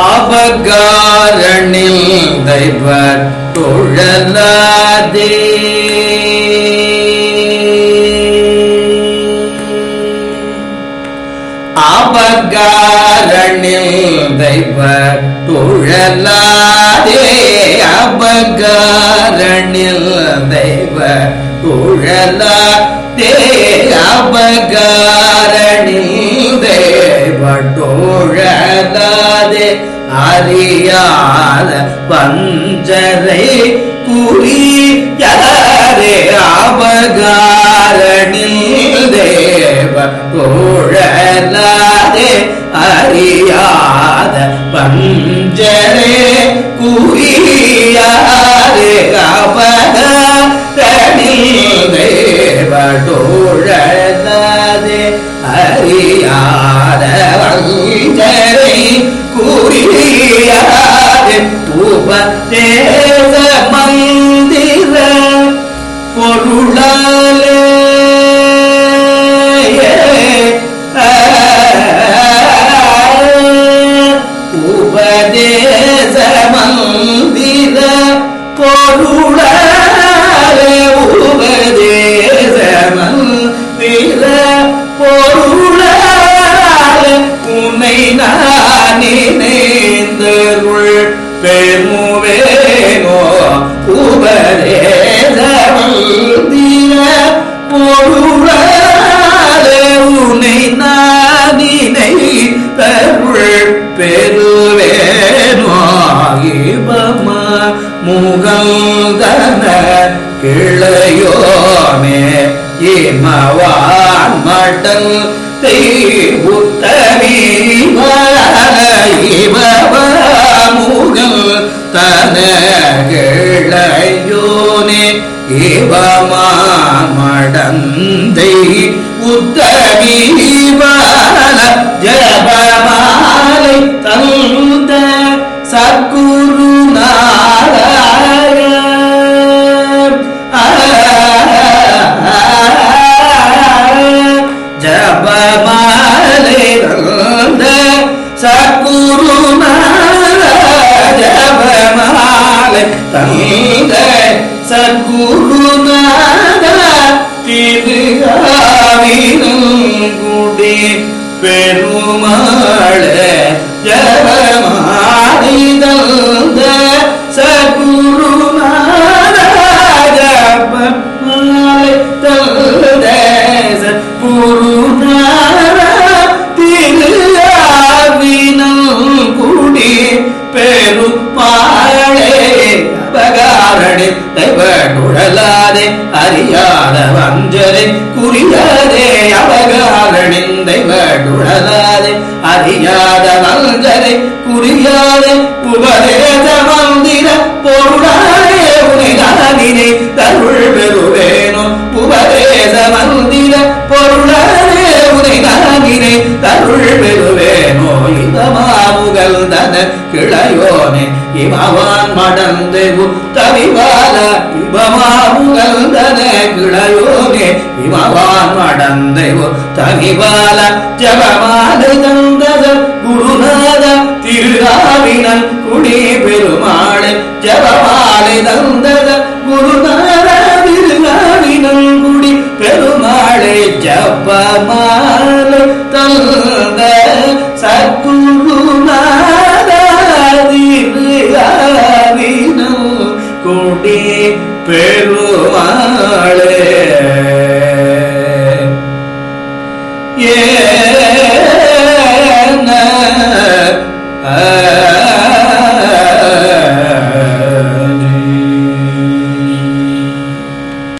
அபகாரணில் தெய்வ தொழலாதே. அபகாரணில் தெய்வ தொழலாதே. அபகாரணில் தெய்வ தொழலாதே. அபகாரணில் தெய்வ தொழலாதே அறியாத பஞ்சரை புரியாரே அபகாரணில் தேவ தோழலாதே அறியாத பஞ்ச உபதேச மந்திர பொருளாலே உபதேச மந்திர பொருளாலே உபதேச மந்திர பொருளாலே உன்னை நானே முகந்தன கிளையோனே இமவான் மடல் தெய்வுத்தமி முகல் தந்தை மடந்தை ஜபமாலை தந்த சக்குரு நாராயண. ஜபமாலை தந்த சத்குரு ஜபமாலை தந்த சத்குரு திருகுடி பெருமாளே ஜபமாலை தந்த சத்குரு ஜபமாலை தந்த சத்குரு குடி பெருமாளே அபகாரணி தெய்வடுழலாதே அறியாதே அறியாத வஞ்சரே குறியாதே அபகாரணி தெய்வடுழலாதே அறியாத வஞ்சரே குறியாதே உபதேச மந்திர பொருளாயே உனை தருள் பெறுவேனோ உபதேச மந்திர பொருளாயே உனை தருள் பெறுவேனோ இதமாமுகல் தன கிளையோனே இமவா மடந்து உத்தவிவால இமமாமுகல் தன கிளையோனே. இமவான் மடந்து உத்தவிவால ஜபமாலை தந்தத குருநாத திருராவினன் குடி பெருமாளை. ஜபமாலை தந்தத குருநாத திருராவினன் குடி பெருமாளை. ஜபமாலை தந்த பெருமாளே.